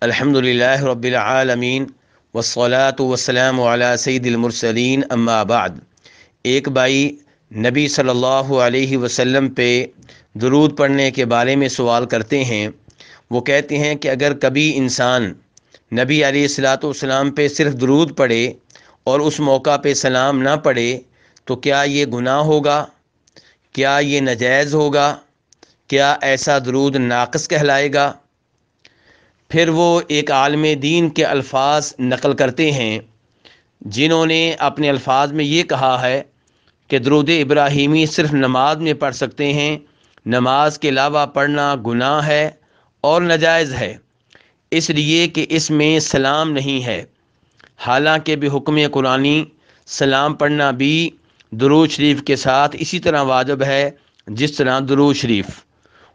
الحمد للہ رب العالمین والصلاة والسلام علی سید المرسلین، اما بعد۔ ایک بھائی نبی صلی اللہ علیہ وسلم پہ درود پڑھنے کے بارے میں سوال کرتے ہیں۔ وہ کہتے ہیں کہ اگر کبھی انسان نبی علیہ الصلاۃ والسلام پہ صرف درود پڑھے اور اس موقع پہ سلام نہ پڑھے تو کیا یہ گناہ ہوگا؟ کیا یہ نجائز ہوگا؟ کیا ایسا درود ناقص کہلائے گا؟ پھر وہ ایک عالم دین کے الفاظ نقل کرتے ہیں، جنہوں نے اپنے الفاظ میں یہ کہا ہے کہ درود ابراہیمی صرف نماز میں پڑھ سکتے ہیں، نماز کے علاوہ پڑھنا گناہ ہے اور نجائز ہے، اس لیے کہ اس میں سلام نہیں ہے۔ حالانکہ بھی حکم قرآنی سلام پڑھنا بھی درود شریف کے ساتھ اسی طرح واجب ہے، جس طرح درود شریف۔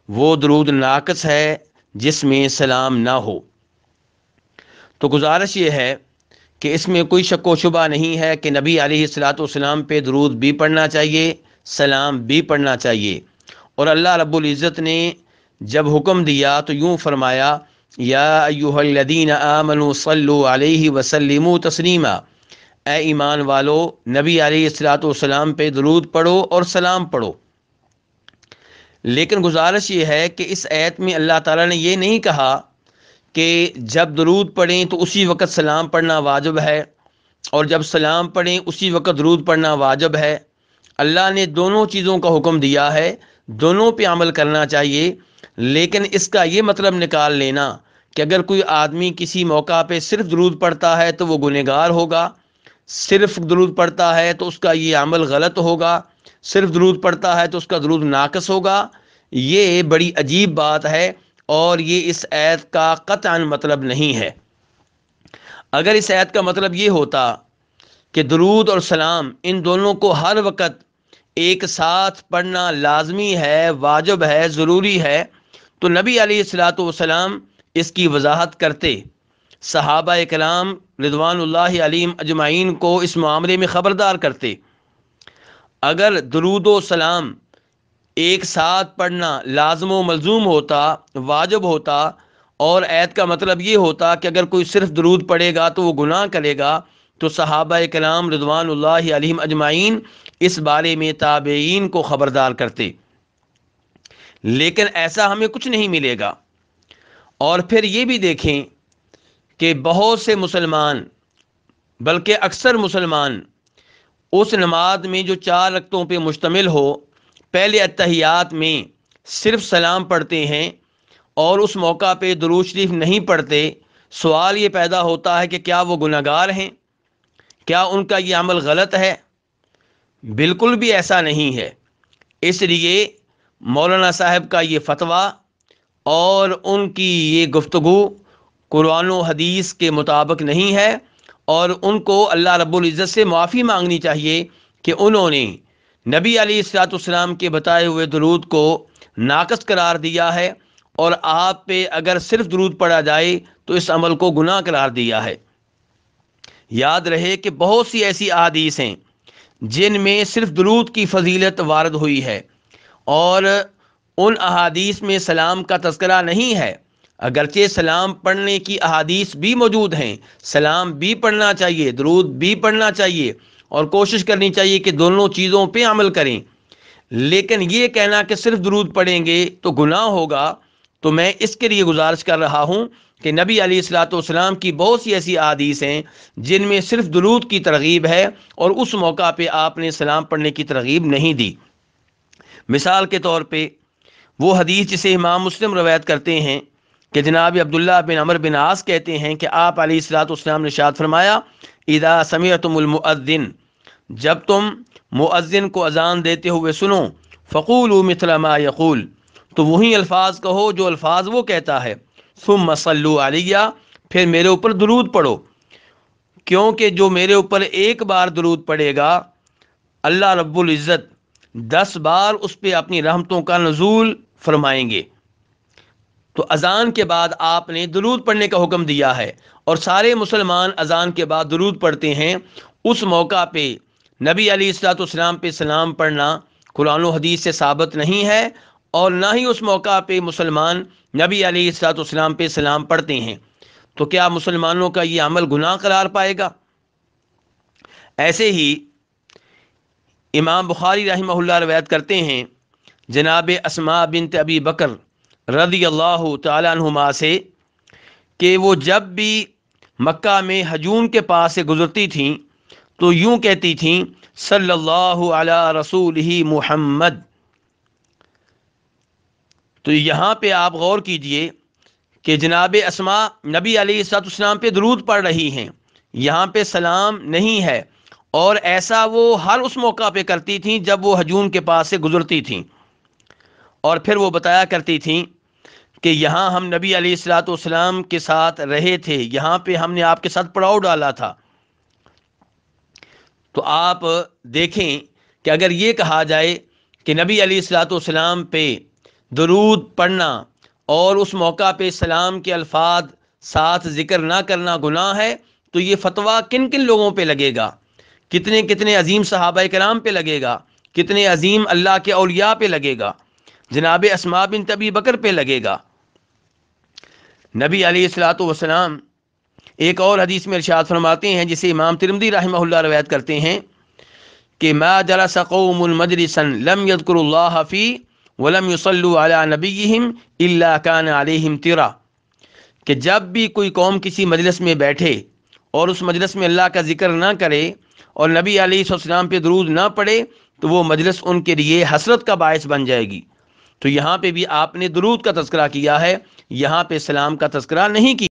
وہ درود ناقص ہے جس میں سلام نہ ہو۔ تو گزارش یہ ہے کہ اس میں کوئی شک و شبہ نہیں ہے کہ نبی علیہ السلاۃ والسلام پہ درود بھی پڑھنا چاہیے، سلام بھی پڑھنا چاہیے۔ اور اللہ رب العزت نے جب حکم دیا تو یوں فرمایا، یا ایوہ الذین آمنوا صلو علیہ وسلم تسلیما۔ اے ایمان والو، نبی علیہ السلاۃ والسلام پہ درود پڑھو اور سلام پڑھو۔ لیکن گزارش یہ ہے کہ اس ایت میں اللہ تعالیٰ نے یہ نہیں کہا کہ جب درود پڑھیں تو اسی وقت سلام پڑھنا واجب ہے اور جب سلام پڑھیں اسی وقت درود پڑھنا واجب ہے۔ اللہ نے دونوں چیزوں کا حکم دیا ہے، دونوں پہ عمل کرنا چاہیے، لیکن اس کا یہ مطلب نکال لینا کہ اگر کوئی آدمی کسی موقع پہ صرف درود پڑھتا ہے تو وہ گنہگار ہوگا، صرف درود پڑھتا ہے تو اس کا یہ عمل غلط ہوگا۔ صرف درود پڑھتا ہے تو اس کا درود ناقص ہوگا۔ یہ بڑی عجیب بات ہے اور یہ اس عید کا قطع مطلب نہیں ہے۔ اگر اس عید کا مطلب یہ ہوتا کہ درود اور سلام ان دونوں کو ہر وقت ایک ساتھ پڑھنا لازمی ہے، واجب ہے، ضروری ہے، تو نبی علیہ السلاۃ والسلام اس کی وضاحت کرتے۔ صحابہ کلام رضوان اللہ علیم اجمعین کو اس معاملے میں خبردار کرتے۔ اگر درود و سلام ایک ساتھ پڑھنا لازم و ملزوم ہوتا، واجب ہوتا، اور عید کا مطلب یہ ہوتا کہ اگر کوئی صرف درود پڑھے گا تو وہ گناہ کرے گا، تو صحابہ کلام رضوان اللہ علیہم اجمعین اس بارے میں تابعین کو خبردار کرتے۔ لیکن ایسا ہمیں کچھ نہیں ملے گا۔ اور پھر یہ بھی دیکھیں کہ بہت سے مسلمان، بلکہ اکثر مسلمان اس نماز میں جو چار رقطوں پہ مشتمل ہو، پہلے اتحیات میں صرف سلام پڑھتے ہیں اور اس موقع پہ درود شریف نہیں پڑھتے، سوال یہ پیدا ہوتا ہے کہ کیا وہ گناہ گار ہیں؟ کیا ان کا یہ عمل غلط ہے؟ بالکل بھی ایسا نہیں ہے۔ اس لیے مولانا صاحب کا یہ فتویٰ اور ان کی یہ گفتگو قرآن و حدیث کے مطابق نہیں ہے۔ اور ان کو اللہ رب العزت سے معافی مانگنی چاہیے کہ انہوں نے نبی علی السلاۃ السلام کے بتائے ہوئے درود کو ناقص قرار دیا ہے اور آپ پہ اگر صرف درود پڑا جائے تو اس عمل کو گناہ قرار دیا ہے۔ یاد رہے کہ بہت سی ایسی احادیث ہیں جن میں صرف درود کی فضیلت وارد ہوئی ہے اور ان احادیث میں سلام کا تذکرہ نہیں ہے۔ اگرچہ سلام پڑھنے کی احادیث بھی موجود ہیں، سلام بھی پڑھنا چاہیے، درود بھی پڑھنا چاہیے اور کوشش کرنی چاہیے کہ دونوں چیزوں پہ عمل کریں۔ لیکن یہ کہنا کہ صرف درود پڑھیں گے تو گناہ ہوگا، تو میں اس کے لیے گزارش کر رہا ہوں کہ نبی علیہ السلاۃ والسلام کی بہت سی ایسی احادیث ہیں جن میں صرف درود کی ترغیب ہے اور اس موقع پہ آپ نے سلام پڑھنے کی ترغیب نہیں دی۔ مثال کے طور پہ وہ حدیث جسے امام مسلم روایت کرتے ہیں کہ جناب عبداللہ بن عمر بن عاص کہتے ہیں کہ آپ علیہ السلاۃ والسلام نے شاد فرمایا ادا سمیعتم المؤذن، جب تم مؤذن کو اذان دیتے ہوئے سنو فقول مثل ما یقول، تو وہی الفاظ کہو جو الفاظ وہ کہتا ہے۔ ثم صلو علیہ، پھر میرے اوپر درود پڑھو۔ کیونکہ جو میرے اوپر ایک بار درود پڑے گا، اللہ رب العزت دس بار اس پہ اپنی رحمتوں کا نزول فرمائیں گے۔ تو اذان کے بعد آپ نے درود پڑھنے کا حکم دیا ہے اور سارے مسلمان اذان کے بعد درود پڑھتے ہیں، اس موقع پہ نبی علی السلاۃ والسلام پہ سلام پڑھنا قرآن و حدیث سے ثابت نہیں ہے اور نہ ہی اس موقع پہ مسلمان نبی علی السلاۃ والسلام پہ سلام پڑھتے ہیں۔ تو کیا مسلمانوں کا یہ عمل گناہ قرار پائے گا؟ ایسے ہی امام بخاری رحمہ اللہ روایت کرتے ہیں، جناب اسما بنت ابی بکر رضی اللہ تعالیٰ عنہما سے کہ وہ جب بھی مکہ میں حجون کے پاس سے گزرتی تھیں تو یوں کہتی تھیں، صلی اللہ علی رسول ہی محمد۔ تو یہاں پہ آپ غور کیجیے کہ جناب اسما نبی علیہ السلاط اسلام پہ درود پڑھ رہی ہیں۔ یہاں پہ سلام نہیں ہے۔ اور ایسا وہ ہر اس موقع پہ کرتی تھیں جب وہ ہجون کے پاس سے گزرتی تھیں۔ اور پھر وہ بتایا کرتی تھیں کہ یہاں ہم نبی علیہ السلاۃ والسلام کے ساتھ رہے تھے، یہاں پہ ہم نے آپ کے ساتھ پڑاؤ ڈالا تھا۔ تو آپ دیکھیں کہ اگر یہ کہا جائے کہ نبی علیہ السلاۃ والسلام پہ درود پڑھنا اور اس موقع پہ سلام کے الفاظ ساتھ ذکر نہ کرنا گناہ ہے، تو یہ فتویٰ کن کن لوگوں پہ لگے گا؟ کتنے کتنے عظیم صحابہ کرام پہ لگے گا؟ کتنے عظیم اللہ کے اولیاء پہ لگے گا؟ جناب اسما بن طبی بکر پہ لگے گا۔ نبی علیہ السلاۃ والسلام ایک اور حدیث میں ارشاد فرماتے ہیں جسے امام ترمدی رحمہ اللہ روایت کرتے ہیں کہ ما جلس قوم المجلسا لم يذكر الله فی ولم يصلوا على نبيهم الا كان عليهم ترا کہ جب بھی کوئی قوم کسی مجلس میں بیٹھے اور اس مجلس میں اللہ کا ذکر نہ کرے اور نبی علیہ السلام پہ درود نہ پڑھے تو وہ مجلس ان کے لیے حسرت کا باعث بن جائے گی۔ تو یہاں پہ بھی آپ نے درود کا تذکرہ کیا ہے، یہاں پہ سلام کا تذکرہ نہیں کیا۔